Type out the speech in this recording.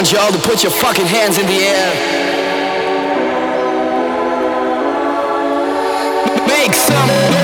want y'all to put your fucking hands in the air. Make some